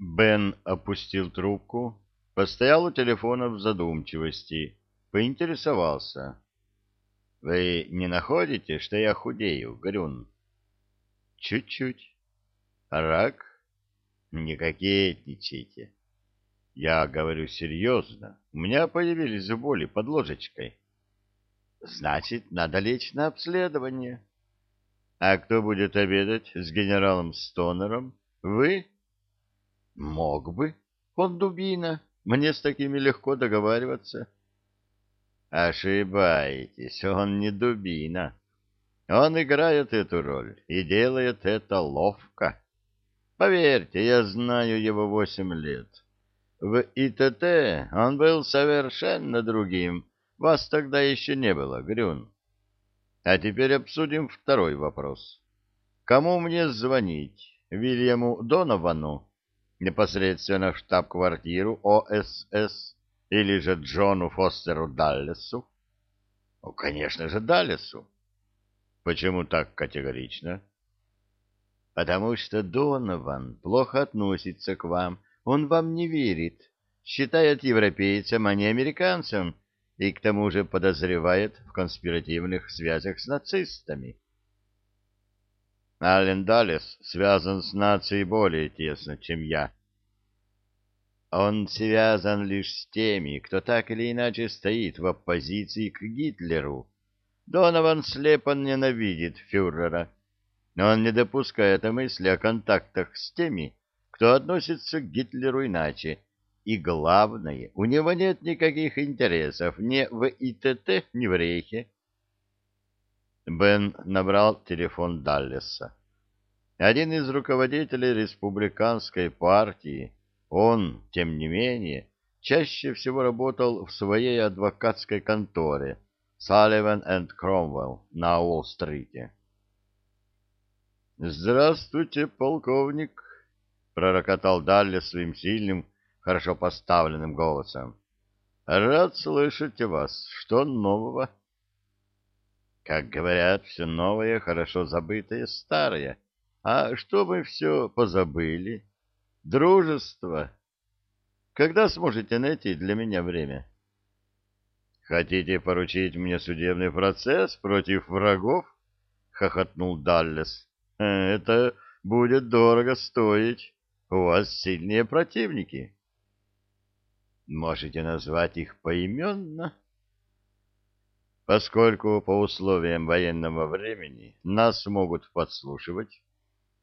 Бен опустил трубку, постоял у телефона в задумчивости, поинтересовался. — Вы не находите, что я худею, Грюн? — Чуть-чуть. — Рак? — Не кокетничайте. — Я говорю серьезно. У меня появились боли под ложечкой. — Значит, надо лечь на обследование. — А кто будет обедать с генералом Стонером? Вы? — Мог бы. Он дубина. Мне с такими легко договариваться. — Ошибаетесь, он не дубина. Он играет эту роль и делает это ловко. Поверьте, я знаю его восемь лет. В ИТТ он был совершенно другим. Вас тогда еще не было, Грюн. А теперь обсудим второй вопрос. Кому мне звонить? Вильяму Доновану? Непосредственно в штаб-квартиру ОСС? Или же Джону Фостеру Даллесу? Ну, конечно же, Даллесу. Почему так категорично? Потому что Донован плохо относится к вам. Он вам не верит. Считает европейцем, а не американцем. И к тому же подозревает в конспиративных связях с нацистами. Ален Даллес связан с нацией более тесно, чем я. Он связан лишь с теми, кто так или иначе стоит в оппозиции к Гитлеру. Донован слепо ненавидит фюрера, но он не допускает мысли о контактах с теми, кто относится к Гитлеру иначе. И главное, у него нет никаких интересов ни в ИТТ, ни в Рейхе. Бен набрал телефон Даллеса. Один из руководителей республиканской партии, он, тем не менее, чаще всего работал в своей адвокатской конторе Салливан энд Кромвелл на Уолл-стрите. «Здравствуйте, полковник!» — пророкотал Далли своим сильным, хорошо поставленным голосом. «Рад слышать вас. Что нового?» «Как говорят, все новое, хорошо забытое, старое. А что мы все позабыли?» Дружество. Когда сможете найти для меня время? Хотите поручить мне судебный процесс против врагов? Хохотнул Даллес. «Э, это будет дорого стоить. У вас сильные противники. Можете назвать их поименно? Поскольку по условиям военного времени нас могут подслушивать,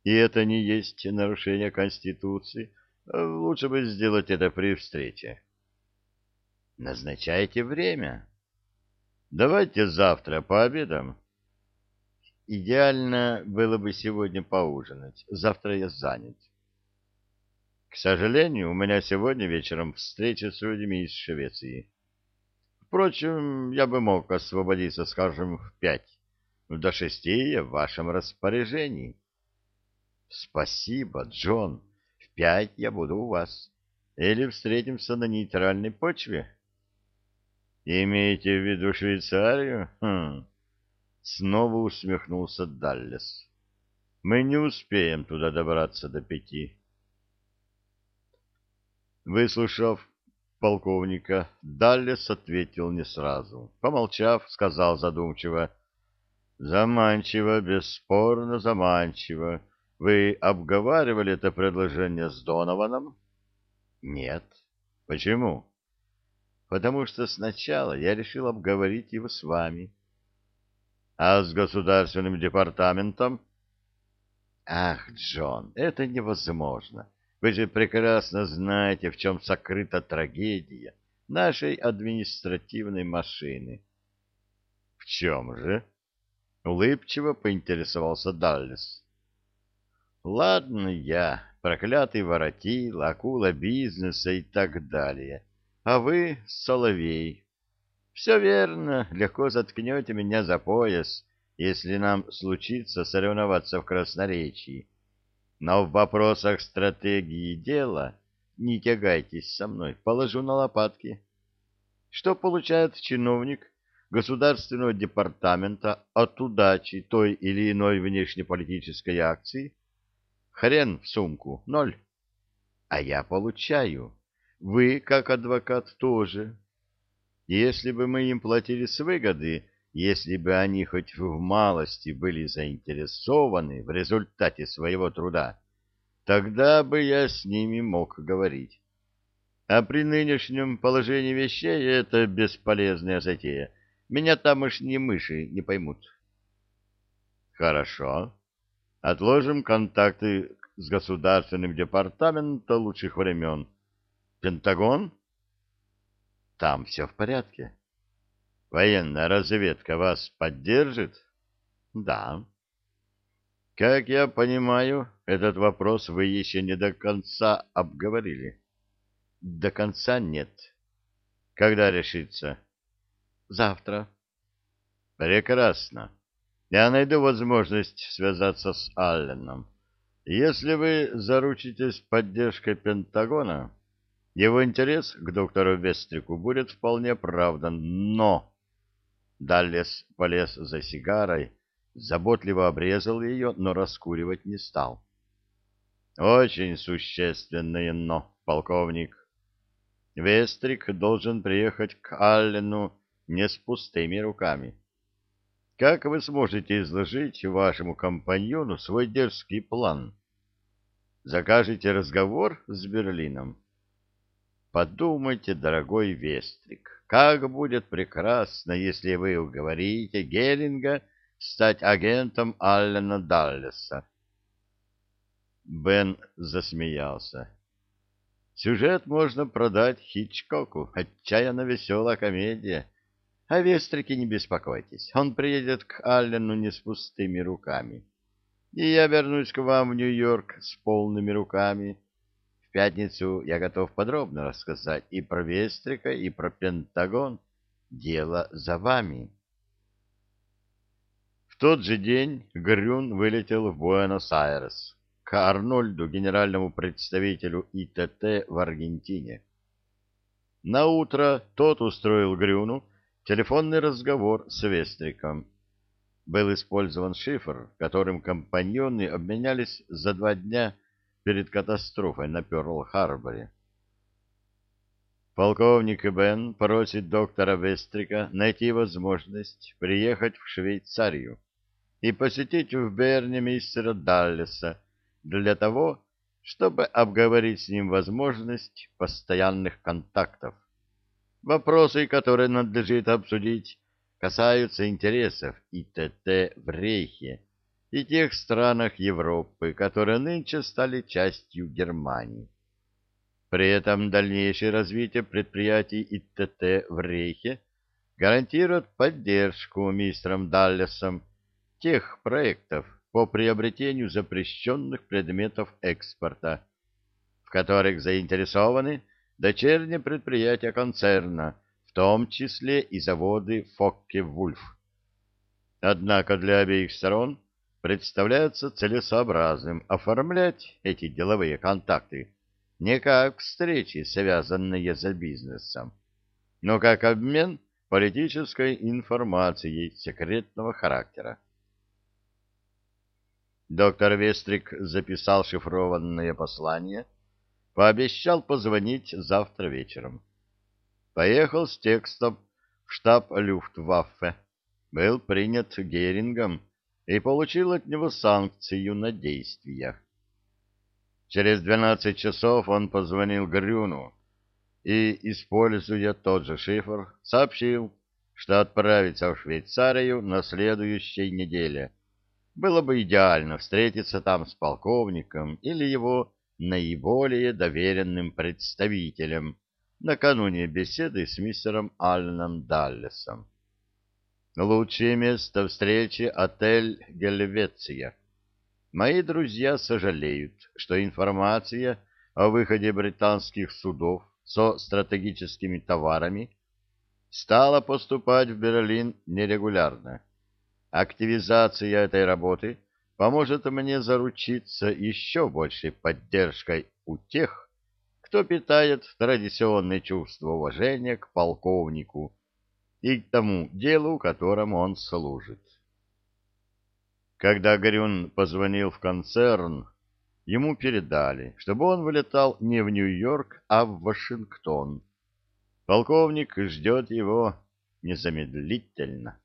и это не есть нарушение Конституции, лучше бы сделать это при встрече. Назначайте время. Давайте завтра пообедаем. Идеально было бы сегодня поужинать. Завтра я занят. К сожалению, у меня сегодня вечером встреча с людьми из Швеции. Впрочем, я бы мог освободиться, скажем, в пять. До шести я в вашем распоряжении. Спасибо, Джон. В пять я буду у вас. Или встретимся на нейтральной почве? Имеете в виду Швейцарию? Хм. Снова усмехнулся Даллес. Мы не успеем туда добраться до пяти. Выслушав полковника, Даллес ответил не сразу. Помолчав, сказал задумчиво. Заманчиво, бесспорно заманчиво. Вы обговаривали это предложение с Донованом? Нет. Почему? Потому что сначала я решил обговорить его с вами. А с государственным департаментом? Ах, Джон, это невозможно. Вы же прекрасно знаете, в чем сокрыта трагедия нашей административной машины. В чем же? Улыбчиво поинтересовался Даллес. Ладно я, проклятый воротил, акула бизнеса и так далее. А вы — соловей. Все верно, легко заткнете меня за пояс, если нам случится соревноваться в красноречии. Но в вопросах стратегии дела не тягайтесь со мной, положу на лопатки. Что получает чиновник государственного департамента от удачи той или иной внешнеполитической акции? Хрен в сумку, ноль. а я получаю. Вы, как адвокат, тоже. Если бы мы им платили с выгоды, если бы они хоть в малости были заинтересованы в результате своего труда, тогда бы я с ними мог говорить. А при нынешнем положении вещей это бесполезная затея. Меня тамошние мыши не поймут. Хорошо. Отложим контакты с государственным департаментом лучших времен. Пентагон? Там все в порядке. Военная разведка вас поддержит? Да. Как я понимаю, этот вопрос вы еще не до конца обговорили. До конца нет. Когда решится? Завтра. Прекрасно. Я найду возможность связаться с Алленом. Если вы заручитесь поддержкой Пентагона, его интерес к доктору Вестрику будет вполне оправдан, но... Даллес полез за сигарой, заботливо обрезал ее, но раскуривать не стал. Очень существенное «но», полковник. Вестрик должен приехать к Аллену не с пустыми руками. Как вы сможете изложить вашему компаньону свой дерзкий план? Закажете разговор с Берлином? Подумайте, дорогой Вестрик, как будет прекрасно, если вы уговорите Геринга стать агентом Аллена Даллеса. Бен засмеялся. Сюжет можно продать Хичкоку, отчаянно веселая комедия. О Вестрике не беспокойтесь, он приедет к Аллену не с пустыми руками. И я вернусь к вам в Нью-Йорк с полными руками. В пятницу я готов подробно рассказать и про Вестрика, и про Пентагон. Дело за вами. В тот же день Грюн вылетел в Буэнос-Айрес к Арнольду, генеральному представителю ИТТ в Аргентине. На утро тот устроил Грюну Телефонный разговор с Вестриком. Был использован шифр, которым компаньоны обменялись за два дня перед катастрофой на Пёрл-Харборе. Полковник Бен просит доктора Вестрика найти возможность приехать в Швейцарию и посетить в Берне мистера Даллеса для того, чтобы обговорить с ним возможность постоянных контактов. Вопросы, которые надлежит обсудить, касаются интересов ИТТ в Рейхе и тех странах Европы, которые нынче стали частью Германии. При этом дальнейшее развитие предприятий ИТТ в Рейхе гарантирует поддержку мистером Даллесом тех проектов по приобретению запрещенных предметов экспорта, в которых заинтересованы дочерние предприятия концерна, в том числе и заводы Фокке-Вульф. Однако для обеих сторон представляется целесообразным оформлять эти деловые контакты не как встречи, связанные за бизнесом, но как обмен политической информацией секретного характера. Доктор Вестрик записал шифрованное послание – Пообещал позвонить завтра вечером. Поехал с текстом в штаб Люфтваффе. Был принят Герингом и получил от него санкцию на действия. Через двенадцать часов он позвонил Грюну и, используя тот же шифр, сообщил, что отправится в Швейцарию на следующей неделе. Было бы идеально встретиться там с полковником или его наиболее доверенным представителем накануне беседы с мистером Алленом Даллесом. Лучшее место встречи — отель «Гельвеция». Мои друзья сожалеют, что информация о выходе британских судов со стратегическими товарами стала поступать в Берлин нерегулярно. Активизация этой работы поможет мне заручиться еще большей поддержкой у тех, кто питает традиционное чувство уважения к полковнику и к тому делу, которому он служит. Когда Горюн позвонил в концерн, ему передали, чтобы он вылетал не в Нью-Йорк, а в Вашингтон. Полковник ждет его незамедлительно.